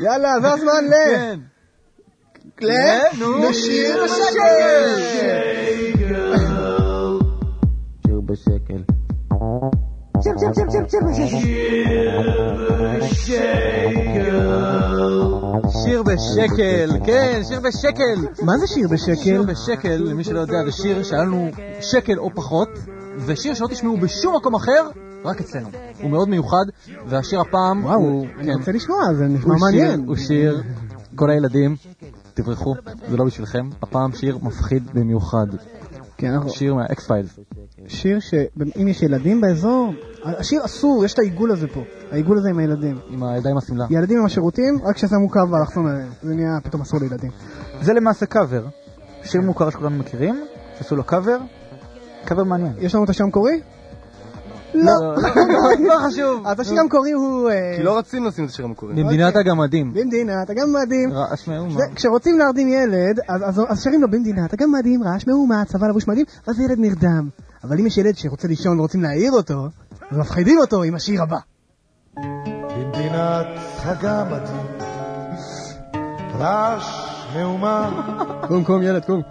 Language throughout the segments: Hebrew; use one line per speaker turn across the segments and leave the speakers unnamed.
יאללה, זה הזמן ל...
כן.
ל...
נו.
לשיר בשקל!
שיר בשקל.
שיר, שיר, שיר, שיר, שיר בשקל.
שיר בשקל, כן, שיר בשקל.
מה זה שיר בשקל?
שיר בשקל, למי שלא יודע, זה שיר שהיה לנו שקל או פחות, ושיר שלא תשמעו בשום מקום אחר, רק אצלנו. הוא מאוד מיוחד, והשיר הפעם
וואו,
הוא...
אני
כן,
רוצה לשמוע, זה נשמע מעניין.
הוא שיר, כל הילדים, תברחו, זה לא בשבילכם, הפעם שיר מפחיד במיוחד.
כן, אנחנו-
שיר מהאקס פיילס.
שיר שאם יש ילדים באזור, השיר אסור, יש את העיגול הזה פה. העיגול הזה עם הילדים.
עם הידיים השמלה.
ילדים עם השירותים, רק כששמו קו באלכסון עליהם. זה נהיה פתאום אסור לילדים.
זה למעשה קאבר. שיר מוכר שכולנו מכירים, שעשו לו קאבר. קאבר מעניין.
יש לנו את השיר המקורי?
לא, לא חשוב.
אז השיר המקורי הוא... אה,
כי לא רצינו לשים את השיר המקורי.
במדינת הגמדים.
במדינת הגמדים.
רעש מאומה.
זה- כשרוצים להרדים ילד, אז- אז אז שרים לו במדינת הגמדים, רעש מהומה, צבא לבוש מדים, ואז ילד נרדם. אבל אם יש ילד שרוצה לישון ורוצים להעיר אותו, אז מפחידים אותו עם השיר הבא.
במדינת הגמדים, רעש, מהומה,
קום קום ילד קום.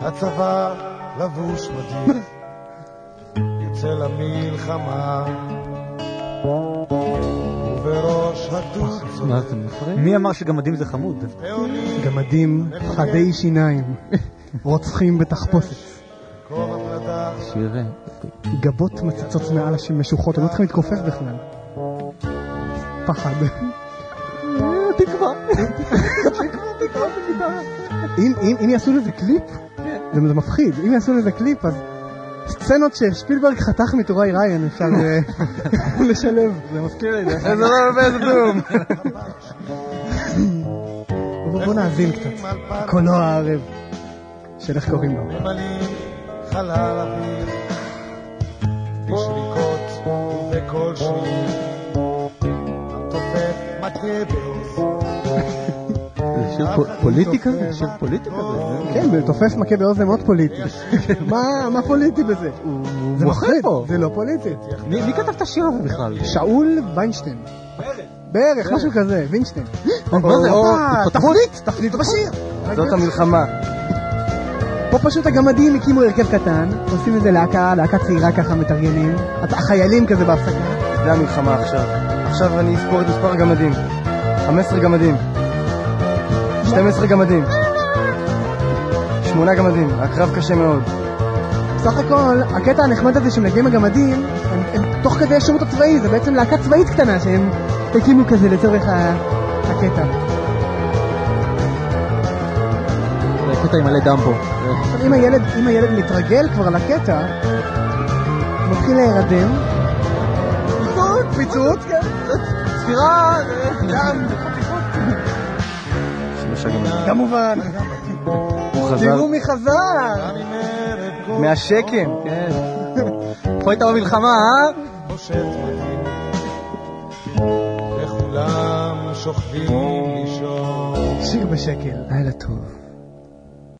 הצבא לבוש מדים, יוצא למלחמה, ובראש
מפריעים?
מי אמר שגמדים זה חמוד?
גמדים חדי שיניים, רוצחים בתחפושת,
שיר...
גבות מציצות מעל השם משוכות, הם לא צריכים להתכופף בכלל. פחד.
תקווה.
אם, אם, אם יעשו לזה קליפ, זה, זה מפחיד, אם יעשו לזה קליפ, אז סצנות ששפילברג חתך מטוראי ריין אפשר אה, לשלב.
זה מזכיר לי,
זה לא מבאס כלום.
בוא, בוא נאזין קצת. קולו הערב. של איך קוראים לו.
חלל אוויר, בשריקות ובקול שביל, תופף מכה בעוז,
שיר פו- פוליטי כזה? שיר פוליטי כזה?
כן, תופס מכה באוזן מאוד פוליטי. מה מה פוליטי בזה? זה מפחיד,
פה.
זה לא פוליטי.
מי מי כתב את השיר הזה בכלל?
שאול ויינשטיין. בערך, משהו כזה, וינשטיין.
מה זה?
תפריט, תפריט בשיר.
זאת המלחמה.
פה פשוט הגמדים הקימו הרכב קטן, עושים איזה להקה, להקה צעירה ככה מתרגלים. החיילים כזה בהפסקה.
זה המלחמה עכשיו. עכשיו אני אספור את מספר הגמדים. 15 גמדים. 12 גמדים. 8 גמדים. הקרב קשה מאוד.
בסך הכל, הקטע הנחמד הזה שמגיעים הגמדים, הם, הם תוך כדי השירות הצבאי, זה בעצם להקה צבאית קטנה שהם הקימו כזה לצורך הקטע.
זה קטע עם מלא דמבו.
אם הילד, אם הילד מתרגל כבר לקטע, הוא מתחיל להירדם. פיצוץ, פיצוץ, כן.
ספירה!
גם,
שלושה גמדים.
כמובן.
הוא חזר
תראו מי חזר.
מהשקם.
כן. פה הייתה במלחמה, אה?
שיר בשקל. לילה טוב.